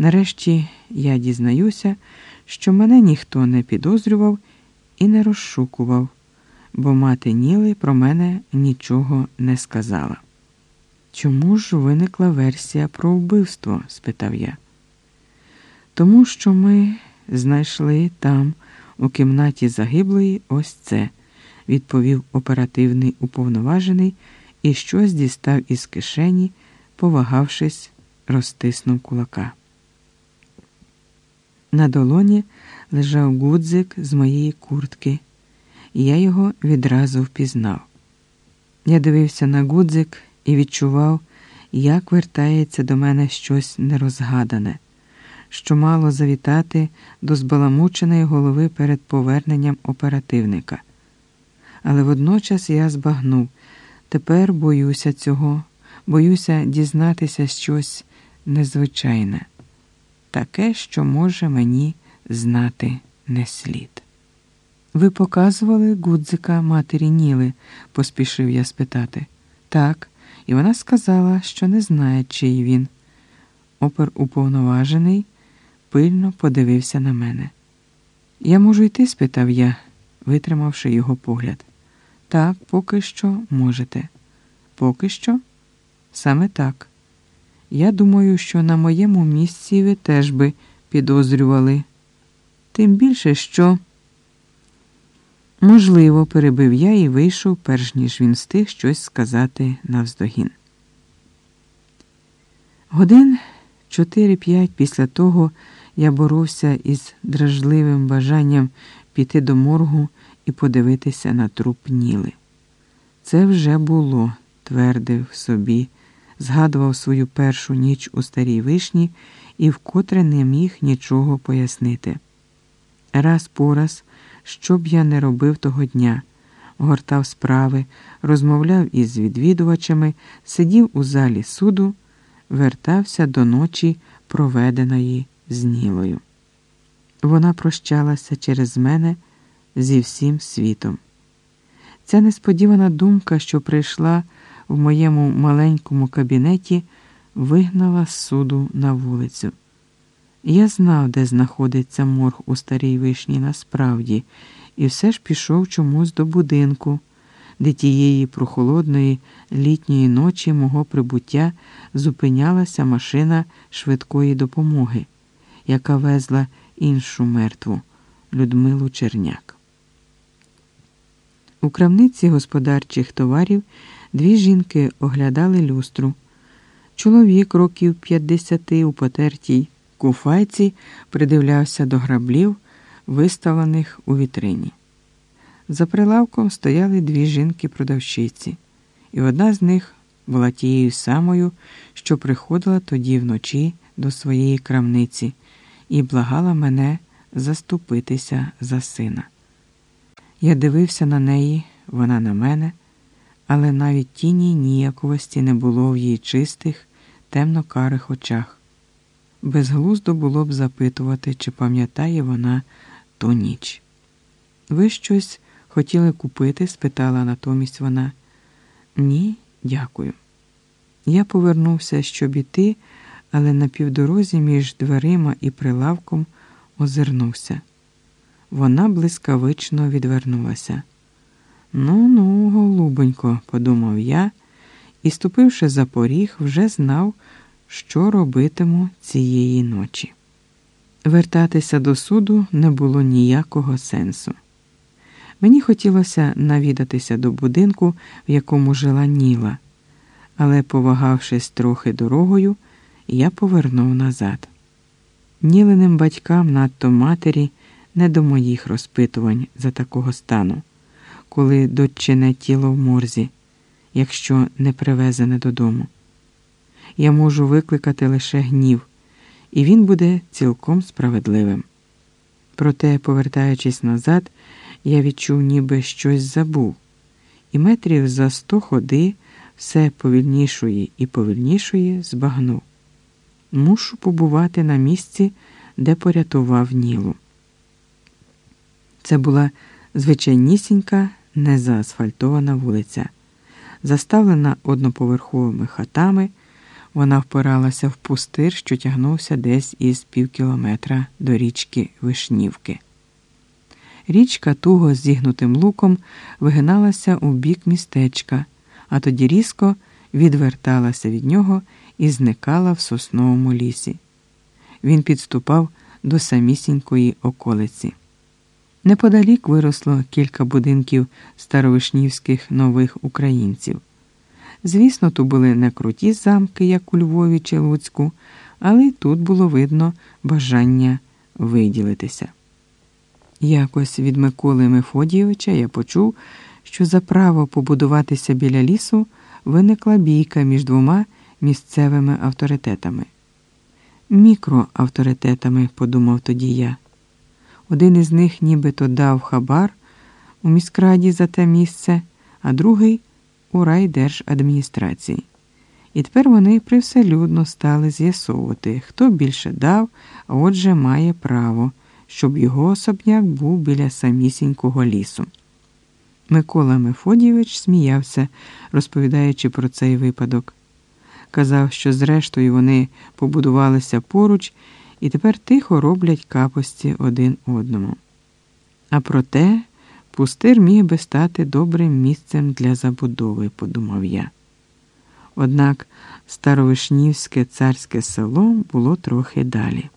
Нарешті я дізнаюся, що мене ніхто не підозрював і не розшукував, бо мати Ніли про мене нічого не сказала. Чому ж виникла версія про вбивство? спитав я. Тому що ми знайшли там, у кімнаті загиблої, ось це, відповів оперативний уповноважений і щось дістав із кишені, повагавшись, розтиснув кулака. На долоні лежав гудзик з моєї куртки, і я його відразу впізнав. Я дивився на гудзик і відчував, як вертається до мене щось нерозгадане, що мало завітати до збаламученої голови перед поверненням оперативника. Але водночас я збагнув тепер боюся цього, боюся дізнатися щось незвичайне, таке, що може мені знати не слід. Ви показували гудзика матері Ніли, поспішив я спитати. Так, і вона сказала, що не знає, чий він. Опер уповноважений пильно подивився на мене. Я можу йти? спитав я, витримавши його погляд. Так, поки що можете. Поки що? Саме так. Я думаю, що на моєму місці ви теж би підозрювали. Тим більше, що. Можливо, перебив я і вийшов, перш ніж він встиг щось сказати навздогін. Годин 4-5 після того я боровся із дражливим бажанням піти до моргу і подивитися на труп Ніли. Це вже було, твердив собі, згадував свою першу ніч у старій вишні і вкотре не міг нічого пояснити. Раз по раз що б я не робив того дня, гортав справи, розмовляв із відвідувачами, сидів у залі суду, вертався до ночі, проведеної з Нілою. Вона прощалася через мене зі всім світом. Ця несподівана думка, що прийшла в моєму маленькому кабінеті, вигнала з суду на вулицю. Я знав, де знаходиться морг у старій вишні насправді, і все ж пішов чомусь до будинку, де тієї прохолодної літньої ночі мого прибуття зупинялася машина швидкої допомоги, яка везла іншу мертву Людмилу Черняк. У крамниці господарчих товарів дві жінки оглядали люстру. Чоловік років 50 у потертій куфайці придивлявся до граблів, виставлених у вітрині. За прилавком стояли дві жінки-продавщиці, і одна з них була тією самою, що приходила тоді вночі до своєї крамниці і благала мене заступитися за сина. Я дивився на неї, вона на мене, але навіть тіні ніяковості не було в її чистих, темно-карих очах. Безглуздо було б запитувати, чи пам'ятає вона ту ніч. Ви щось хотіли купити? спитала натомість вона. Ні, дякую. Я повернувся, щоб іти, але на півдорозі між дверима і прилавком озирнувся. Вона блискавично відвернулася. Ну, ну, голубонько, подумав я і, ступивши за поріг, вже знав що робитиму цієї ночі. Вертатися до суду не було ніякого сенсу. Мені хотілося навідатися до будинку, в якому жила Ніла, але, повагавшись трохи дорогою, я повернув назад. Ніленим батькам, надто матері, не до моїх розпитувань за такого стану, коли дочине тіло в морзі, якщо не привезене додому я можу викликати лише гнів, і він буде цілком справедливим. Проте, повертаючись назад, я відчув, ніби щось забув, і метрів за сто ходи все повільнішої і повільнішої збагнув. Мушу побувати на місці, де порятував Нілу. Це була звичайнісінька, незаасфальтована вулиця, заставлена одноповерховими хатами Вона впиралася в пустир, що тягнувся десь із півкілометра до річки Вишнівки. Річка туго з зігнутим луком вигиналася у бік містечка, а тоді різко відверталася від нього і зникала в сосновому лісі. Він підступав до самісінької околиці. Неподалік виросло кілька будинків старовишнівських нових українців. Звісно, то були не круті замки, як у Львові чи Луцьку, але й тут було видно бажання виділитися. Якось від Миколи Мефодійовича я почув, що за право побудуватися біля лісу виникла бійка між двома місцевими авторитетами. Мікроавторитетами, подумав тоді я. Один із них нібито дав хабар у міськраді за те місце, а другий у райдержадміністрації. І тепер вони привселюдно стали з'ясовувати, хто більше дав, а отже має право, щоб його особняк був біля самісінького лісу. Микола Мефодійович сміявся, розповідаючи про цей випадок. Казав, що зрештою вони побудувалися поруч і тепер тихо роблять капості один одному. А проте пустир міг би стати добрим місцем для забудови, подумав я. Однак старовишнівське царське село було трохи далі.